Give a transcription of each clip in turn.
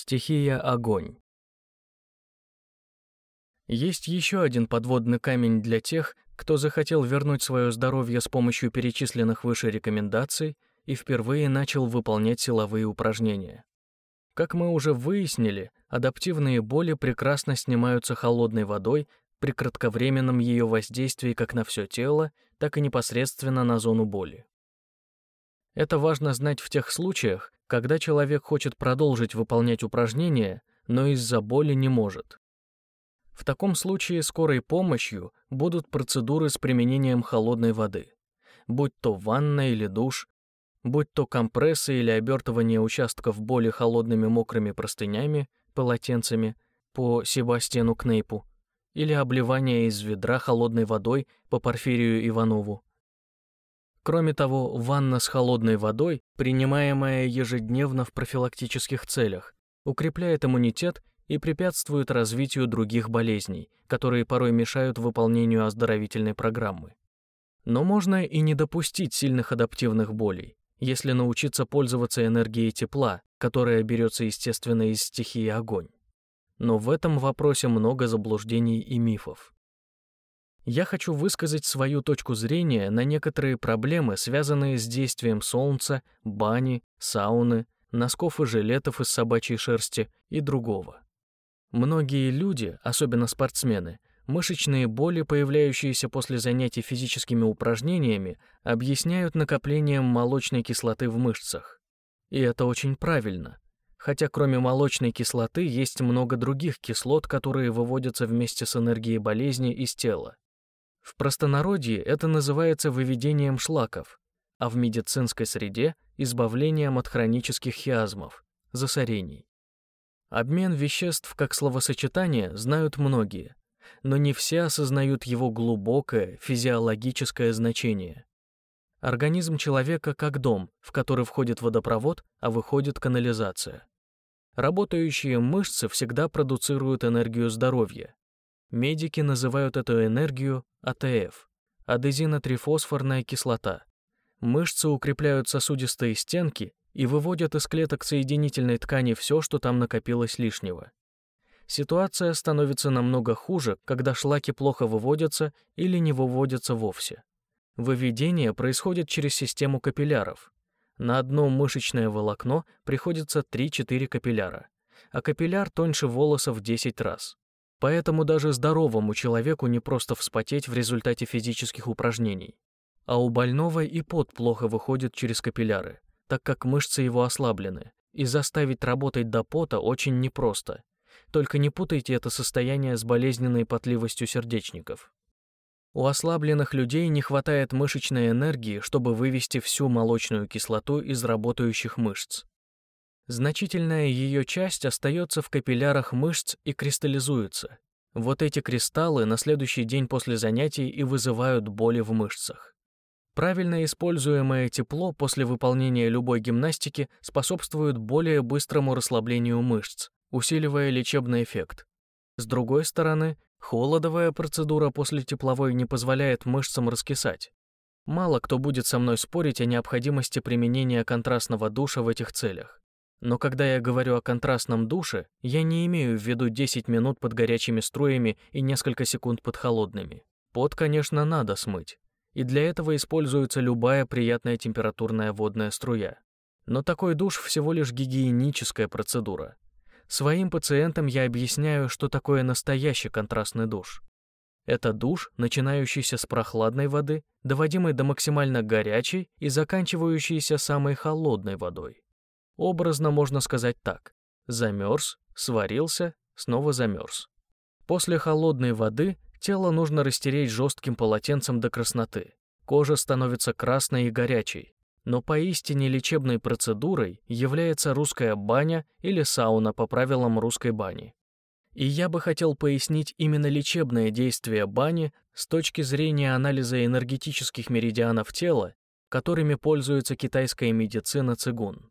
Стихия огонь. Есть еще один подводный камень для тех, кто захотел вернуть свое здоровье с помощью перечисленных выше рекомендаций и впервые начал выполнять силовые упражнения. Как мы уже выяснили, адаптивные боли прекрасно снимаются холодной водой при кратковременном ее воздействии как на все тело, так и непосредственно на зону боли. Это важно знать в тех случаях, когда человек хочет продолжить выполнять упражнения, но из-за боли не может. В таком случае скорой помощью будут процедуры с применением холодной воды, будь то ванна или душ, будь то компрессы или обертывание участков боли холодными мокрыми простынями, полотенцами по Себастьяну Кнейпу, или обливание из ведра холодной водой по Порфирию Иванову. Кроме того, ванна с холодной водой, принимаемая ежедневно в профилактических целях, укрепляет иммунитет и препятствует развитию других болезней, которые порой мешают выполнению оздоровительной программы. Но можно и не допустить сильных адаптивных болей, если научиться пользоваться энергией тепла, которая берется естественно из стихии огонь. Но в этом вопросе много заблуждений и мифов я хочу высказать свою точку зрения на некоторые проблемы, связанные с действием солнца, бани, сауны, носков и жилетов из собачьей шерсти и другого. Многие люди, особенно спортсмены, мышечные боли, появляющиеся после занятий физическими упражнениями, объясняют накоплением молочной кислоты в мышцах. И это очень правильно. Хотя кроме молочной кислоты есть много других кислот, которые выводятся вместе с энергией болезни из тела. В простонародье это называется выведением шлаков, а в медицинской среде – избавлением от хронических хиазмов, засорений. Обмен веществ как словосочетание знают многие, но не все осознают его глубокое физиологическое значение. Организм человека как дом, в который входит водопровод, а выходит канализация. Работающие мышцы всегда продуцируют энергию здоровья, Медики называют эту энергию АТФ – адезинотрифосфорная кислота. Мышцы укрепляют сосудистые стенки и выводят из клеток соединительной ткани все, что там накопилось лишнего. Ситуация становится намного хуже, когда шлаки плохо выводятся или не выводятся вовсе. Выведение происходит через систему капилляров. На одно мышечное волокно приходится 3-4 капилляра, а капилляр тоньше волоса в 10 раз. Поэтому даже здоровому человеку не просто вспотеть в результате физических упражнений. А у больного и пот плохо выходит через капилляры, так как мышцы его ослаблены, и заставить работать до пота очень непросто. Только не путайте это состояние с болезненной потливостью сердечников. У ослабленных людей не хватает мышечной энергии, чтобы вывести всю молочную кислоту из работающих мышц. Значительная ее часть остается в капиллярах мышц и кристаллизуется. Вот эти кристаллы на следующий день после занятий и вызывают боли в мышцах. Правильно используемое тепло после выполнения любой гимнастики способствует более быстрому расслаблению мышц, усиливая лечебный эффект. С другой стороны, холодовая процедура после тепловой не позволяет мышцам раскисать. Мало кто будет со мной спорить о необходимости применения контрастного душа в этих целях. Но когда я говорю о контрастном душе, я не имею в виду 10 минут под горячими струями и несколько секунд под холодными. Пот, конечно, надо смыть. И для этого используется любая приятная температурная водная струя. Но такой душ всего лишь гигиеническая процедура. Своим пациентам я объясняю, что такое настоящий контрастный душ. Это душ, начинающийся с прохладной воды, доводимый до максимально горячей и заканчивающийся самой холодной водой. Образно можно сказать так. Замерз, сварился, снова замерз. После холодной воды тело нужно растереть жестким полотенцем до красноты. Кожа становится красной и горячей. Но поистине лечебной процедурой является русская баня или сауна по правилам русской бани. И я бы хотел пояснить именно лечебное действие бани с точки зрения анализа энергетических меридианов тела, которыми пользуется китайская медицина цигун.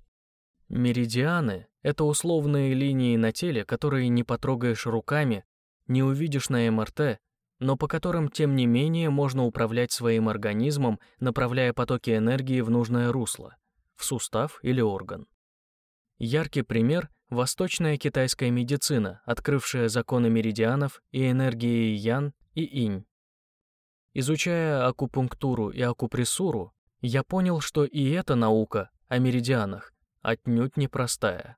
Меридианы — это условные линии на теле, которые не потрогаешь руками, не увидишь на МРТ, но по которым, тем не менее, можно управлять своим организмом, направляя потоки энергии в нужное русло, в сустав или орган. Яркий пример восточная китайская медицина, открывшая законы меридианов и энергии ян и инь. Изучая акупунктуру и акупрессуру, я понял, что и эта наука о меридианах отнюдь непростая.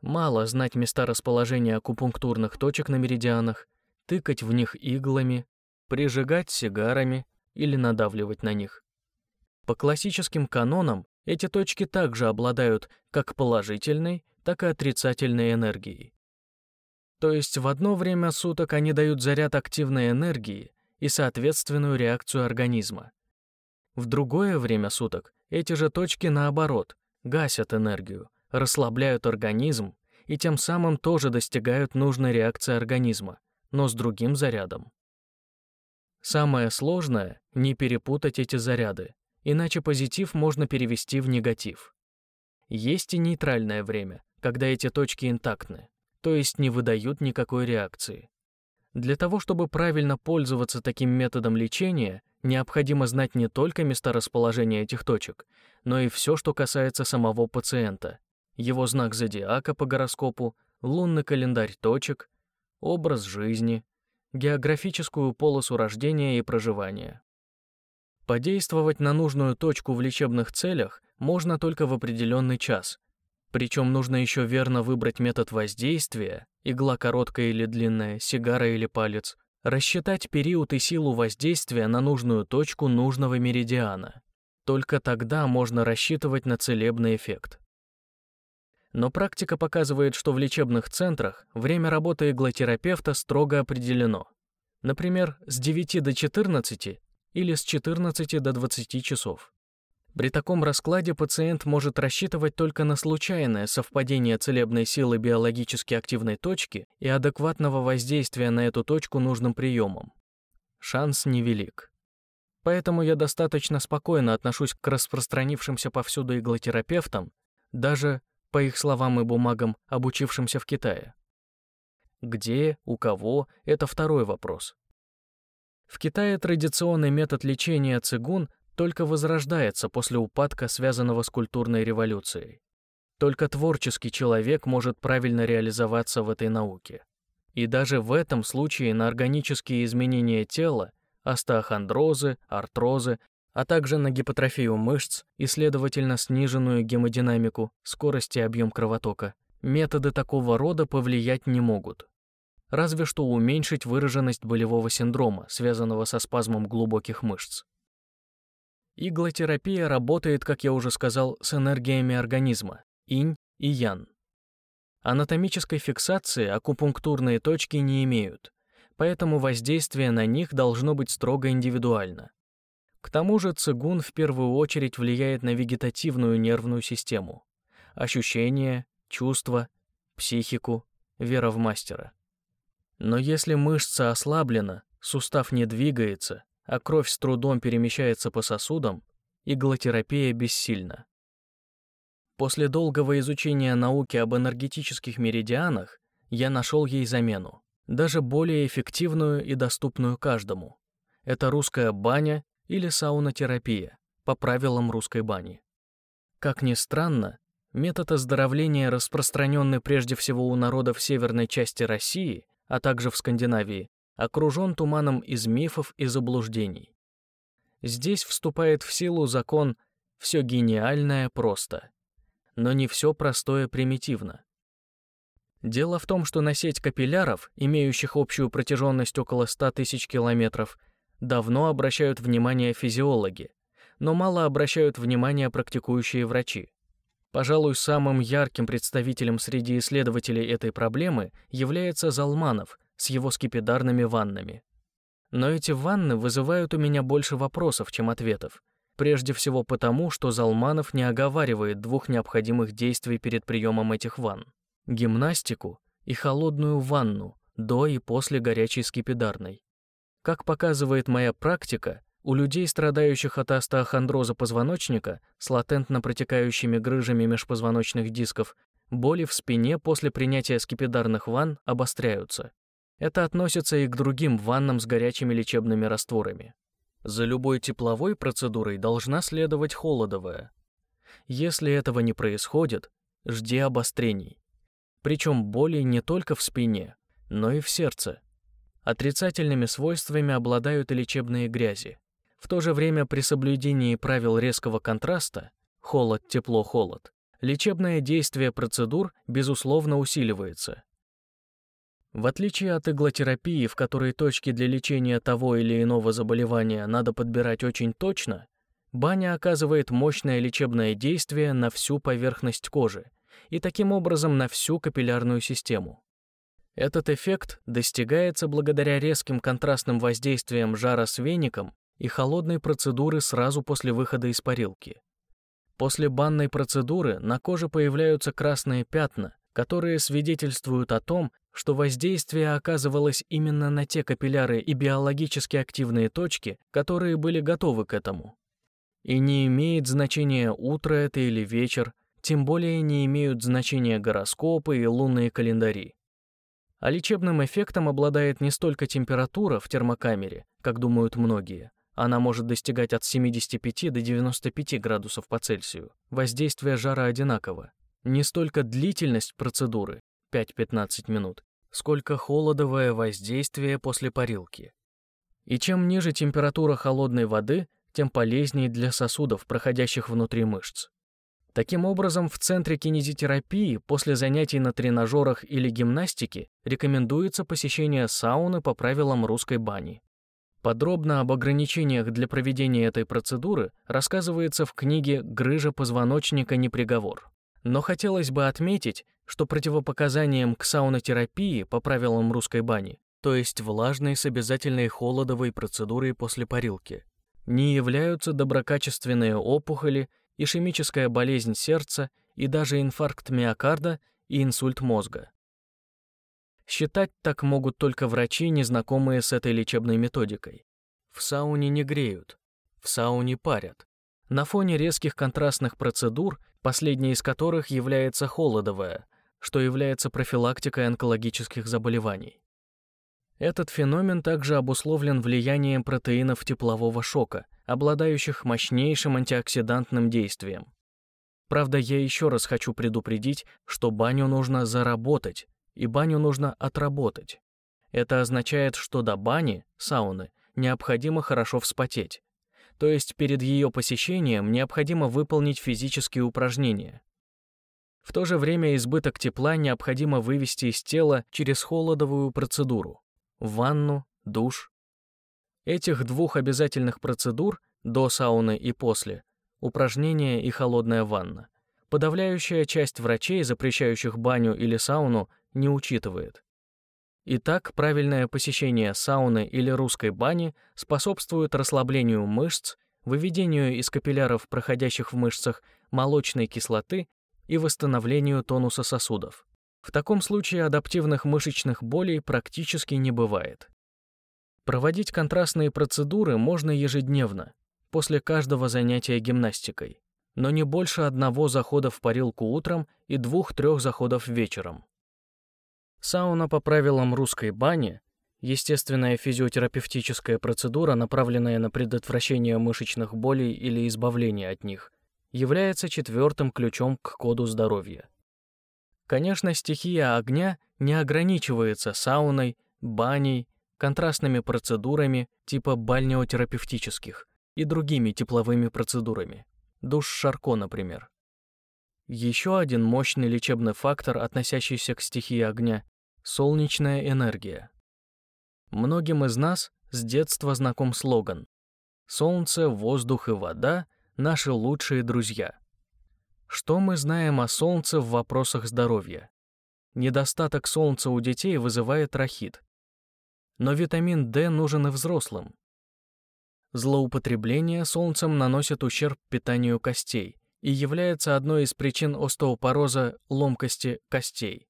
Мало знать места расположения акупунктурных точек на меридианах, тыкать в них иглами, прижигать сигарами или надавливать на них. По классическим канонам эти точки также обладают как положительной, так и отрицательной энергией. То есть в одно время суток они дают заряд активной энергии и соответственную реакцию организма. В другое время суток эти же точки, наоборот, гасят энергию, расслабляют организм и тем самым тоже достигают нужной реакции организма, но с другим зарядом. Самое сложное — не перепутать эти заряды, иначе позитив можно перевести в негатив. Есть и нейтральное время, когда эти точки интактны, то есть не выдают никакой реакции. Для того, чтобы правильно пользоваться таким методом лечения, необходимо знать не только места расположения этих точек, но и все, что касается самого пациента, его знак зодиака по гороскопу, лунный календарь точек, образ жизни, географическую полосу рождения и проживания. Подействовать на нужную точку в лечебных целях можно только в определенный час, причем нужно еще верно выбрать метод воздействия, игла короткая или длинная, сигара или палец, рассчитать период и силу воздействия на нужную точку нужного меридиана. Только тогда можно рассчитывать на целебный эффект. Но практика показывает, что в лечебных центрах время работы иглотерапевта строго определено. Например, с 9 до 14 или с 14 до 20 часов. При таком раскладе пациент может рассчитывать только на случайное совпадение целебной силы биологически активной точки и адекватного воздействия на эту точку нужным приемом. Шанс невелик. Поэтому я достаточно спокойно отношусь к распространившимся повсюду иглотерапевтам, даже, по их словам и бумагам, обучившимся в Китае. Где, у кого – это второй вопрос. В Китае традиционный метод лечения цигун только возрождается после упадка, связанного с культурной революцией. Только творческий человек может правильно реализоваться в этой науке. И даже в этом случае на органические изменения тела, остеохондрозы, артрозы, а также на гипотрофию мышц и, следовательно, сниженную гемодинамику, скорость и объем кровотока, методы такого рода повлиять не могут разве что уменьшить выраженность болевого синдрома, связанного со спазмом глубоких мышц. Иглотерапия работает, как я уже сказал, с энергиями организма, инь и ян. Анатомической фиксации акупунктурные точки не имеют, поэтому воздействие на них должно быть строго индивидуально. К тому же цигун в первую очередь влияет на вегетативную нервную систему, ощущения, чувства, психику, вера в мастера. Но если мышца ослаблена, сустав не двигается, а кровь с трудом перемещается по сосудам, иглотерапия бессильна. После долгого изучения науки об энергетических меридианах я нашел ей замену, даже более эффективную и доступную каждому. Это русская баня или саунотерапия по правилам русской бани. Как ни странно, метод оздоровления, распространенный прежде всего у народов северной части России, а также в Скандинавии, окружен туманом из мифов и заблуждений. Здесь вступает в силу закон «все гениальное просто». Но не все простое примитивно. Дело в том, что на сеть капилляров, имеющих общую протяженность около 100 тысяч километров, давно обращают внимание физиологи, но мало обращают внимание практикующие врачи. Пожалуй, самым ярким представителем среди исследователей этой проблемы является Залманов с его скипидарными ваннами. Но эти ванны вызывают у меня больше вопросов, чем ответов. Прежде всего потому, что Залманов не оговаривает двух необходимых действий перед приемом этих ванн. Гимнастику и холодную ванну до и после горячей скипидарной. Как показывает моя практика, у людей, страдающих от остеохондроза позвоночника с латентно протекающими грыжами межпозвоночных дисков, боли в спине после принятия скипидарных ванн обостряются. Это относится и к другим ваннам с горячими лечебными растворами. За любой тепловой процедурой должна следовать холодовая. Если этого не происходит, жди обострений. Причем боли не только в спине, но и в сердце. Отрицательными свойствами обладают и лечебные грязи. В то же время при соблюдении правил резкого контраста холод, тепло, холод, лечебное действие процедур безусловно усиливается. В отличие от иглотерапии, в которой точки для лечения того или иного заболевания надо подбирать очень точно, баня оказывает мощное лечебное действие на всю поверхность кожи и таким образом на всю капиллярную систему. Этот эффект достигается благодаря резким контрастным воздействиям жара с веником и холодной процедуры сразу после выхода из парилки. После банной процедуры на коже появляются красные пятна, которые свидетельствуют о том, что воздействие оказывалось именно на те капилляры и биологически активные точки, которые были готовы к этому. И не имеет значения утро это или вечер, тем более не имеют значения гороскопы и лунные календари. А лечебным эффектом обладает не столько температура в термокамере, как думают многие. Она может достигать от 75 до 95 градусов по Цельсию. Воздействие жара одинаково. Не столько длительность процедуры, 5-15 минут, сколько холодовое воздействие после парилки. И чем ниже температура холодной воды, тем полезнее для сосудов, проходящих внутри мышц. Таким образом, в центре кинезитерапии после занятий на тренажерах или гимнастике рекомендуется посещение сауны по правилам русской бани. Подробно об ограничениях для проведения этой процедуры рассказывается в книге «Грыжа позвоночника не приговор». Но хотелось бы отметить, что противопоказанием к саунотерапии по правилам русской бани, то есть влажной с обязательной холодовой процедурой после парилки, не являются доброкачественные опухоли, ишемическая болезнь сердца и даже инфаркт миокарда и инсульт мозга. Считать так могут только врачи, незнакомые с этой лечебной методикой. В сауне не греют, в сауне парят. На фоне резких контрастных процедур, последняя из которых является холодовая, что является профилактикой онкологических заболеваний. Этот феномен также обусловлен влиянием протеинов теплового шока, обладающих мощнейшим антиоксидантным действием. Правда, я еще раз хочу предупредить, что баню нужно заработать, и баню нужно отработать. Это означает, что до бани, сауны, необходимо хорошо вспотеть. То есть перед ее посещением необходимо выполнить физические упражнения. В то же время избыток тепла необходимо вывести из тела через холодовую процедуру – ванну, душ. Этих двух обязательных процедур до сауны и после – упражнение и холодная ванна – подавляющая часть врачей, запрещающих баню или сауну, не учитывает. Итак, правильное посещение сауны или русской бани способствует расслаблению мышц, выведению из капилляров, проходящих в мышцах, молочной кислоты и восстановлению тонуса сосудов. В таком случае адаптивных мышечных болей практически не бывает. Проводить контрастные процедуры можно ежедневно, после каждого занятия гимнастикой, но не больше одного захода в парилку утром и двух-трех заходов вечером. Сауна по правилам русской бани – естественная физиотерапевтическая процедура, направленная на предотвращение мышечных болей или избавление от них – является четвертым ключом к коду здоровья. Конечно, стихия огня не ограничивается сауной, баней, контрастными процедурами типа бальнеотерапевтических и другими тепловыми процедурами. Душ Шарко, например. Еще один мощный лечебный фактор, относящийся к стихии огня — солнечная энергия. Многим из нас с детства знаком слоган «Солнце, воздух и вода наши лучшие друзья. Что мы знаем о солнце в вопросах здоровья? Недостаток солнца у детей вызывает рахит. Но витамин D нужен и взрослым. Злоупотребление солнцем наносит ущерб питанию костей и является одной из причин остеопороза ломкости костей.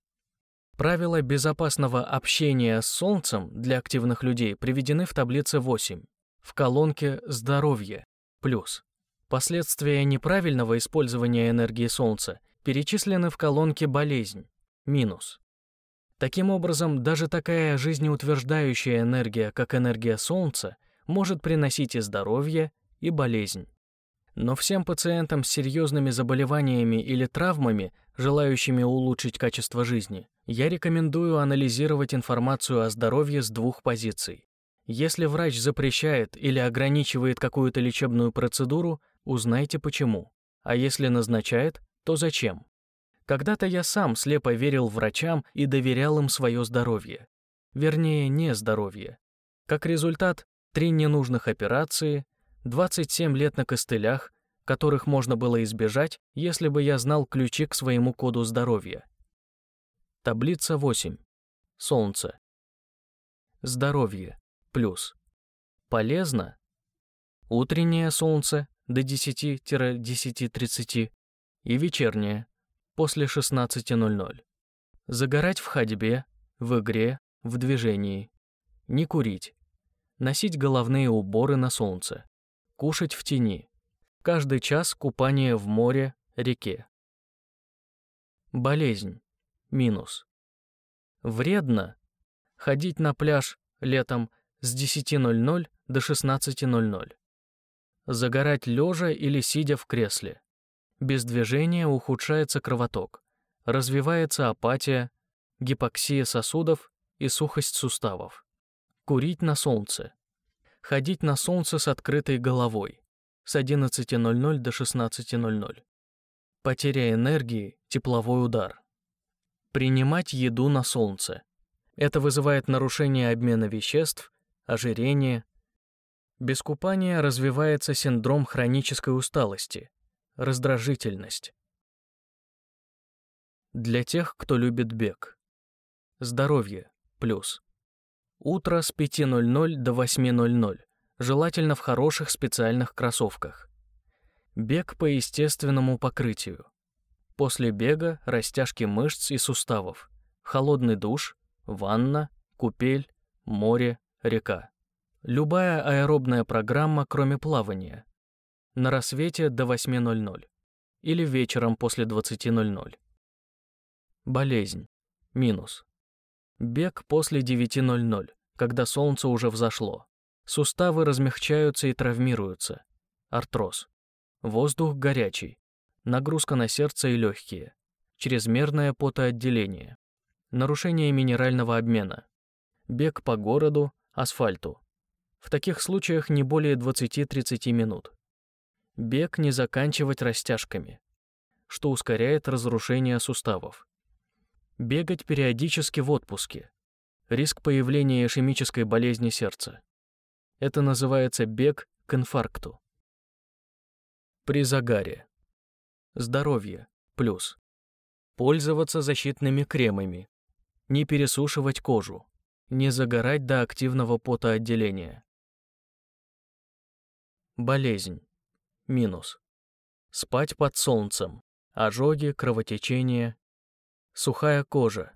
Правила безопасного общения с солнцем для активных людей приведены в таблице 8 в колонке «Здоровье» плюс. Последствия неправильного использования энергии Солнца перечислены в колонке «Болезнь» минус. Таким образом, даже такая жизнеутверждающая энергия, как энергия Солнца, может приносить и здоровье, и болезнь. Но всем пациентам с серьезными заболеваниями или травмами, желающими улучшить качество жизни, я рекомендую анализировать информацию о здоровье с двух позиций. Если врач запрещает или ограничивает какую-то лечебную процедуру, узнайте почему. А если назначает, то зачем? Когда-то я сам слепо верил врачам и доверял им свое здоровье. Вернее, не здоровье. Как результат, три ненужных операции, 27 лет на костылях, которых можно было избежать, если бы я знал ключи к своему коду здоровья. Таблица 8. Солнце. Здоровье. Плюс. Полезно. Утреннее солнце до 10-10.30 и вечернее после 16.00. Загорать в ходьбе, в игре, в движении. Не курить. Носить головные уборы на солнце. Кушать в тени. Каждый час купание в море, реке. Болезнь. Минус. Вредно ходить на пляж летом с 10.00 до 16.00. Загорать лежа или сидя в кресле. Без движения ухудшается кровоток, развивается апатия, гипоксия сосудов и сухость суставов. Курить на солнце. Ходить на солнце с открытой головой с 11.00 до 16.00. Потеря энергии, тепловой удар. Принимать еду на солнце. Это вызывает нарушение обмена веществ, ожирение. Без купания развивается синдром хронической усталости, раздражительность. Для тех, кто любит бег. Здоровье. Плюс. Утро с 5.00 до 8.00, желательно в хороших специальных кроссовках. Бег по естественному покрытию. После бега растяжки мышц и суставов, холодный душ, ванна, купель, море, река. Любая аэробная программа, кроме плавания. На рассвете до 8.00 или вечером после 20.00. Болезнь. Минус. Бег после 9.00, когда солнце уже взошло. Суставы размягчаются и травмируются. Артроз. Воздух горячий нагрузка на сердце и легкие, чрезмерное потоотделение, нарушение минерального обмена, бег по городу, асфальту. В таких случаях не более 20-30 минут. Бег не заканчивать растяжками, что ускоряет разрушение суставов. Бегать периодически в отпуске. Риск появления ишемической болезни сердца. Это называется бег к инфаркту. При загаре. Здоровье. Плюс. Пользоваться защитными кремами. Не пересушивать кожу. Не загорать до активного потоотделения. Болезнь. Минус. Спать под солнцем. Ожоги, кровотечение. Сухая кожа.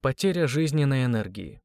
Потеря жизненной энергии.